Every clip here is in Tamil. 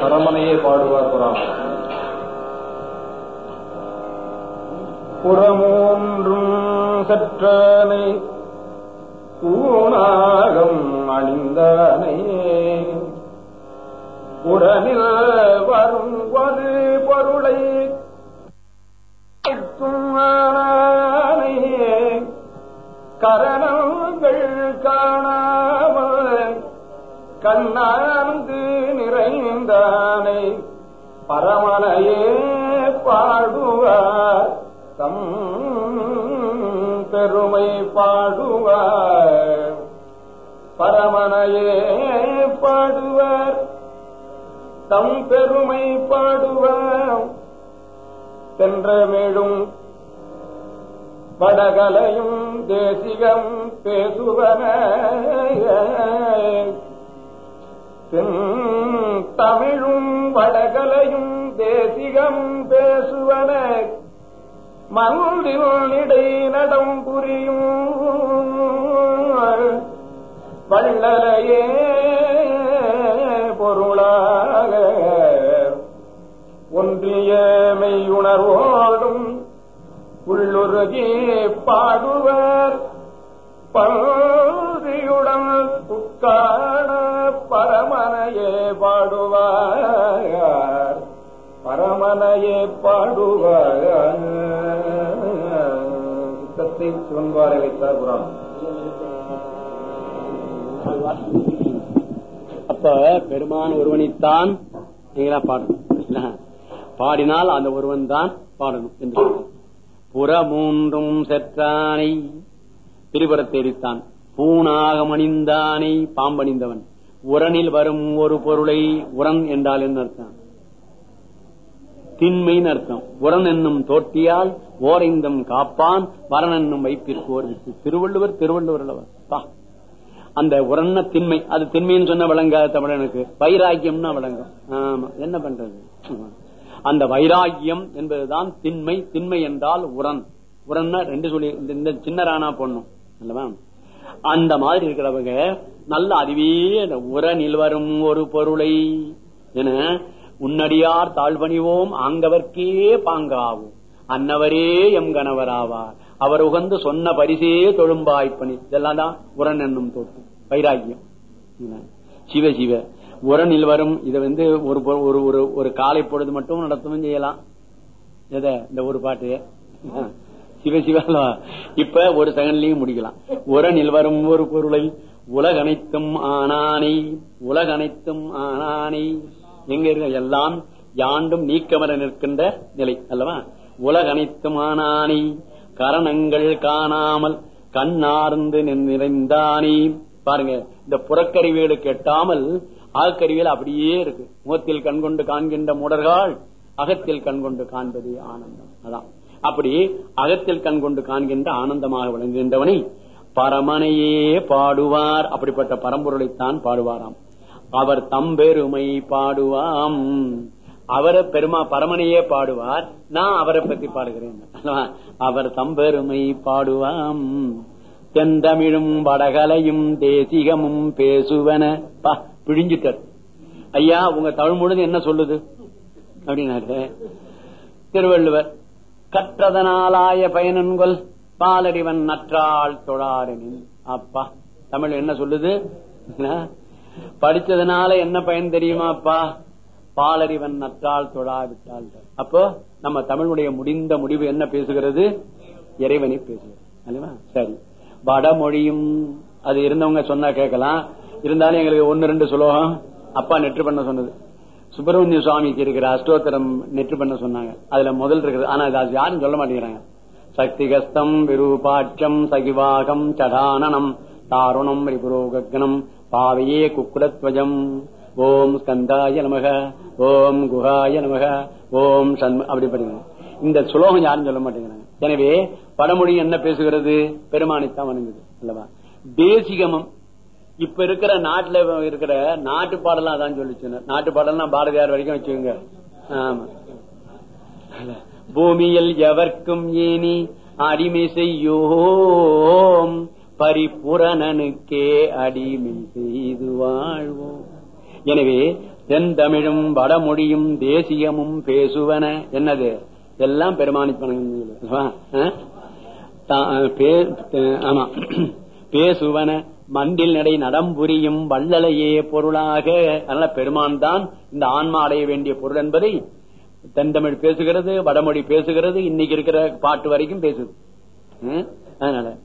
பரமனையே பாடுவார் புராணம் புறமூன்றும் சற்றானை பூனாகம் அணிந்தானே உடனில் வரும் ஒரு பொருளை கரணங்கள் காணாமல் கண்ணாந்து நிறைந்தானை பரமனையே பாடுவார். தம் பெருமை பாடுவார். பரமனையே பாடுவார். தம் பெருமை பாடுவார். சென்றமேடும் வடகலையும் தேசிகம் பேசுவன. தமிழும் வடகலையும் தேசிகமும் பேசுவன மன்றில் இடை நடம் புரியும். வள்ளலையே பொருளாக ஒன்றிய மெய்யுணர்வோடும் உள்ளுருகி பாடுவர். பகுதியுடன் உட்காண பரமனையே பாடுவார் பரமனையே பாடுவார் சித்தத்தை வைத்தார் புராணம் அப்ப பெருமான் ஒருவனைத்தான் நீங்களா பாடணும். பாடினால் அந்த ஒருவன் தான் பாடணும் என்று புற மூன்றும் செற்றானை திரிபுரத்தேரித்தான் பூனாக மணிந்தானை பாம்பணிந்தவன். உரனில் வரும் ஒரு பொருளை உரன் என்றால் என்ன அர்த்தம்? திண்மைன்னு அர்த்தம். உரன் என்னும் தோட்டியால் ஓரைந்தம் காப்பான் வரன் என்னும் வைப்பிற்கோர் விட்டு திருவள்ளுவர் திருவள்ளுவர் அல்லவர் பா. அந்த உரண்ண திண்மை அது திண்மைன்னு சொன்ன விளங்காத தமிழனுக்கு வைராக்கியம்னா விளங்கும். ஆமா. என்ன பண்றது? அந்த வைராக்கியம் என்பதுதான் திண்மை. திண்மை என்றால் உரன். உரன்னா ரெண்டு சொல்லி இந்த- சின்ன ராணா பொண்ணும் இல்லவா அந்த மாதிரி இருக்கிறவங்க நல்ல அதுவே அந்த உரனில் வரும் ஒரு பொருளை. என உன்னடியார் தாழ்வணிவோம் ஆங்கவர்க்கே பாங்காவும். அன்னவரே எம் கணவராவார் அவர் உகந்து சொன்ன பரிசே தொழும்பாய்ப்பணி இதெல்லாம் தான் உரன் என்னும் தோட்டம் வைராக்கியம். சிவ சிவ. உரனில் வரும் இதை வந்து ஒரு பொ- ஒரு ஒரு ஒரு காலை பொழுது மட்டும் நடத்தவும் செய்யலாம். எதை? இந்த ஒரு பாட்டு. சிவ சிவா இப்ப ஒரு செகண்ட்லயும் முடிக்கலாம். ஒரு வரும் ஒரு பொருளை உலகனைத்தும் ஆனானை உலகனைத்தும் ஆனானை. எங்க இருக்க? எல்லாம் யாண்டும் நீக்கமர நிற்கின்ற நிலை அல்லவா? உலகனைத்தும் ஆனானை. கரணங்கள் காணாமல் கண்ணார்ந்து நிறைந்தானே. பாருங்க இந்த புறக்கறிவியலு கெட்டாமல் ஆகக்கறிவியல் அப்படியே இருக்கு. முகத்தில் கண்கொண்டு காண்கின்ற முடர்கள் அகத்தில் கண்கொண்டு காண்பது ஆனந்தம். அதான். அப்படி அகத்தில் கண்கொண்டு காண்கின்ற ஆனந்தமாக விளங்குகின்றவனை பரமனையே பாடுவார். அப்படிப்பட்ட பரம்பொருளைத்தான் பாடுவாராம். அவர் தம்பெருமை பாடுவாம். அவரை பெருமா பரமனையே பாடுவார். நான் அவரை பத்தி பாடுகிறேன். அவர் தம்பெருமை பாடுவாம். தெந்தமிழும் வடகலையும் தேசிகமும் பேசுவன. பா பிழிஞ்சிட்டார். ஐயா உங்க தமிழ் முழுது என்ன சொல்லுது? அப்படின்னாரு. திருவள்ளுவர். கற்றதனாலாய பயனன்கொள். பாலறிவன் நற்றாள் தொழாரெனின். அப்பா தமிழ் என்ன சொல்லுது? என்ன? படிச்சதுனால என்ன பயன் தெரியுமாப்பா பாலறிவன் நற்றாள் தொழாவிட்டால். அப்போ நம்ம தமிழுடைய முடிந்த முடிவு என்ன பேசுகிறது? இறைவனை பேசுகிறது. சரி. வடமொழியும் அது இருந்தவங்க சொன்னா கேட்கலாம். இருந்தாலும் எங்களுக்கு ஒன்னு ரெண்டு சுலோகம் அப்பா நெற்று பண்ண சொன்னது. சுப்பிரமணிய சுவாமிக்கு இருக்கிற அஷ்டோத்தரம் நெற்று பண்ண சொன்னாங்க. அதுல முதல் இருக்குது. ஆனா அது யாரும் சொல்ல மாட்டேங்கிறாங்க. சக்திகஸ்தம் விரூபாட்சம் சகிவாகம் சடானனம் தாருணம் ரிபுரோகனம் பாவையே குக்குடத்வஜம் ஓம் ஸ்கந்தாய நமக ஓம் குஹாய நமக ஓம் சண்ம அப்படி படிக்கணும் இந்த சுலோகம் யாரும் சொல்ல மாட்டேங்கிறாங்க. எனவே படமொழி என்ன பேசுகிறது? பெருமானைத்தான் வணங்குது. அல்லவா? தேசிகமம். இப்ப இருக்கிற நாட்டுல இருக்கிற நாட்டு பாடலாம் அதான் சொல்லிச்சு நாட்டு பாடலாம் பாரதியார் வரைக்கும் வச்சுக்கோங்க. ஆமா. பூமியில் எவர்க்கும் ஏனி அடிமை செய்யோம். பரிபுரணனுக்கே அடிமை செய்து வாழ்வோம். எனவே தென்தமிழும் வடமொழியும் தேசியமும் பேசுவன. என்னது? எல்லாம் பெருமானிப்பன ஆமா. பேசுவன. மண்டில் நடை நடம்புரியும் வள்ளலையே பொருளாக. அதனால பெருமான் தான் இந்த ஆன்மா அடைய வேண்டிய பொருள் என்பதை தென்தமிழ் பேசுகிறது வடமொழி பேசுகிறது இன்னைக்கு இருக்கிற பாட்டு வரைக்கும் பேசுது. ம்? அதனால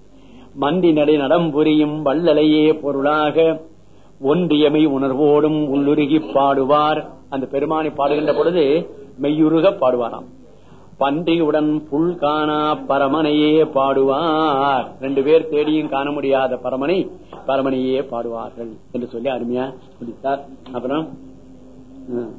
மண்டி நடை நடம்புரியும் வள்ளலையே பொருளாக ஒன்றியமை உணர்வோடும் உள்ளுருகி பாடுவார். அந்த பெருமானை பாடுகின்ற பொழுது மெய்யுருக பாடுவாராம். பன்றியுடன் புல் காணா பரமனையே பாடுவார் ரெண்டு பேர் தேடியும் காண முடியாத பரமனை பரமனையே பாடுவார்கள் என்று சொல்லி அருமையா முடித்தார் அப்புறம் ம்.